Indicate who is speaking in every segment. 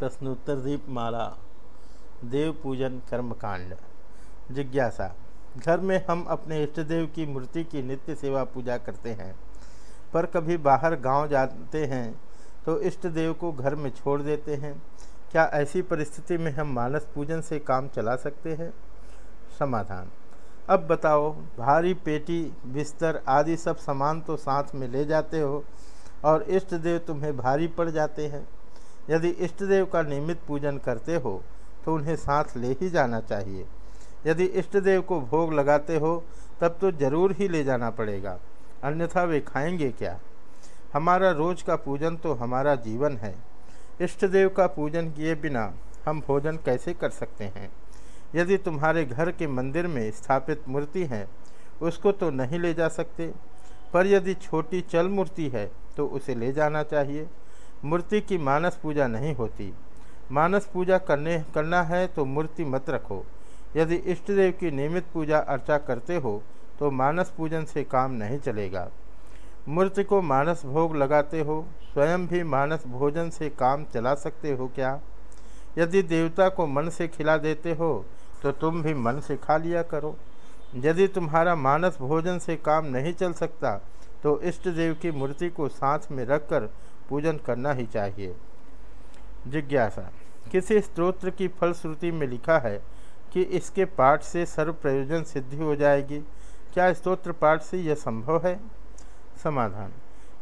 Speaker 1: प्रश्नोत्तर दीपमाला देव पूजन कर्मकांड, जिज्ञासा। घर में हम अपने इष्ट देव की मूर्ति की नित्य सेवा पूजा करते हैं, पर कभी बाहर गाँव जाते हैं तो इष्ट देव को घर में छोड़ देते हैं। क्या ऐसी परिस्थिति में हम मानस पूजन से काम चला सकते हैं? समाधान। अब बताओ, भारी पेटी, बिस्तर आदि सब सामान तो साथ में ले जाते हो, और इष्ट देव तुम्हें भारी पड़ जाते हैं। यदि इष्ट देव का नियमित पूजन करते हो तो उन्हें साथ ले ही जाना चाहिए। यदि इष्ट देव को भोग लगाते हो, तब तो ज़रूर ही ले जाना पड़ेगा। अन्यथा वे खाएँगे क्या? हमारा रोज का पूजन तो हमारा जीवन है। इष्ट देव का पूजन किए बिना हम भोजन कैसे कर सकते हैं? यदि तुम्हारे घर के मंदिर में स्थापित मूर्ति है, उसको तो नहीं ले जा सकते। पर यदि छोटी चल मूर्ति है तो उसे ले जाना चाहिए। मूर्ति की मानस पूजा नहीं होती। मानस पूजा करने, करना है तो मूर्ति मत रखो। यदि इष्ट देव की नियमित पूजा अर्चा करते हो तो मानस पूजन से काम नहीं चलेगा। मूर्ति को मानस भोग लगाते हो, स्वयं भी मानस भोजन से काम चला सकते हो क्या? यदि देवता को मन से खिला देते हो तो तुम भी मन से खा लिया करो। यदि तुम्हारा मानस भोजन से काम नहीं चल सकता तो इष्ट देव की मूर्ति को साथ में रखकर पूजन करना ही चाहिए। जिज्ञासा, किसी स्त्रोत्र की फलश्रुति में लिखा है कि इसके पाठ से सर्व प्रयोजन सिद्धि हो जाएगी। क्या स्तोत्र पाठ से यह संभव है? समाधान,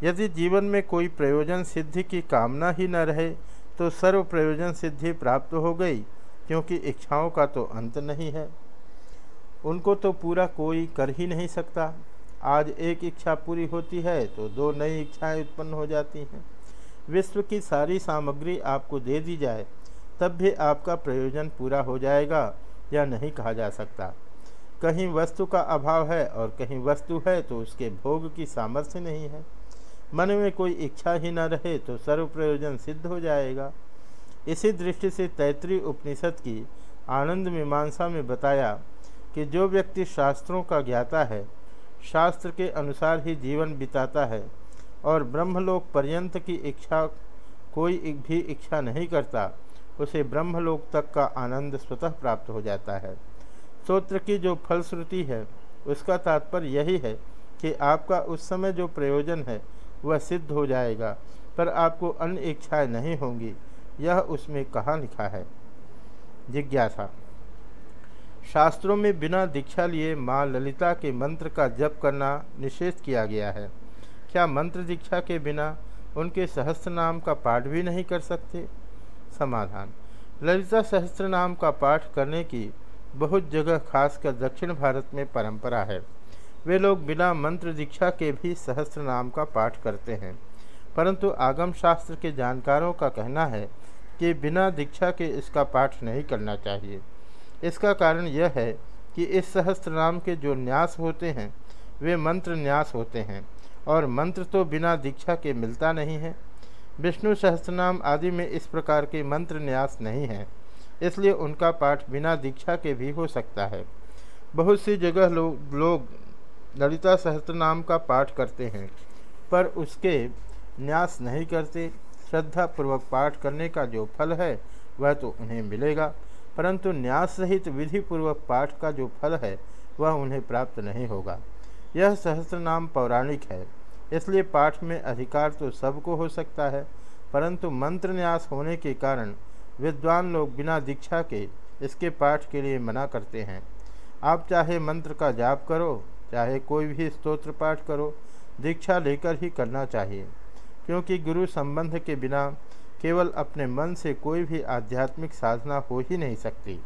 Speaker 1: यदि जीवन में कोई प्रयोजन सिद्धि की कामना ही न रहे तो सर्व प्रयोजन सिद्धि प्राप्त हो गई, क्योंकि इच्छाओं का तो अंत नहीं है। उनको तो पूरा कोई कर ही नहीं सकता। आज एक इच्छा पूरी होती है तो दो नई इच्छाएँ उत्पन्न हो जाती हैं। विश्व की सारी सामग्री आपको दे दी जाए, तब भी आपका प्रयोजन पूरा हो जाएगा, या नहीं कहा जा सकता। कहीं वस्तु का अभाव है और कहीं वस्तु है तो उसके भोग की सामर्थ्य नहीं है। मन में कोई इच्छा ही न रहे तो सर्व प्रयोजन सिद्ध हो जाएगा। इसी दृष्टि से तैतृय उपनिषद की आनंद मीमांसा में बताया कि जो व्यक्ति शास्त्रों का ज्ञाता है, शास्त्र के अनुसार ही जीवन बिताता है। और ब्रह्मलोक पर्यंत की इच्छा, कोई भी इच्छा नहीं करता, उसे ब्रह्मलोक तक का आनंद स्वतः प्राप्त हो जाता है। स्त्रोत्र की जो फलश्रुति है, उसका तात्पर्य यही है कि आपका उस समय जो प्रयोजन है, वह सिद्ध हो जाएगा, पर आपको अन्य इच्छाएँ नहीं होंगी। यह उसमें कहाँ लिखा है? जिज्ञासा। शास्त्रों में बिना दीक्षा लिए माँ ललिता के मंत्र का जप करना निषेध किया गया है। क्या मंत्र दीक्षा के बिना उनके सहस्त्र नाम का पाठ भी नहीं कर सकते? समाधान। ललिता सहस्त्र नाम का पाठ करने की बहुत जगह, खासकर दक्षिण भारत में परंपरा है। वे लोग बिना मंत्र दीक्षा के भी सहस्त्र नाम का पाठ करते हैं। परंतु आगम शास्त्र के जानकारों का कहना है कि बिना दीक्षा के इसका पाठ नहीं करना चाहिए। इसका कारण यह है कि इस सहस्त्र नाम के जो न्यास होते हैं, वे मंत्र न्यास होते हैं। और मंत्र तो बिना दीक्षा के मिलता नहीं है। विष्णु सहस्त्रनाम आदि में इस प्रकार के मंत्र न्यास नहीं है, इसलिए उनका पाठ बिना दीक्षा के भी हो सकता है। बहुत सी जगह लोग लोग ललिता सहस्त्रनाम का पाठ करते हैं, पर उसके न्यास नहीं करते। श्रद्धा पूर्वक पाठ करने का जो फल है, वह तो उन्हें मिलेगा, परंतु न्यास सहित विधि पूर्वक पाठ का जो फल है, वह उन्हें प्राप्त नहीं होगा। यह सहस्त्रनाम पौराणिक है। इसलिए पाठ में अधिकार तो सबको हो सकता है, परंतु मंत्र न्यास होने के कारण विद्वान लोग बिना दीक्षा के इसके पाठ के लिए मना करते हैं। आप चाहे मंत्र का जाप करो, चाहे कोई भी स्तोत्र पाठ करो, दीक्षा लेकर ही करना चाहिए, क्योंकि गुरु संबंध के बिना केवल अपने मन से कोई भी आध्यात्मिक साधना हो ही नहीं सकती।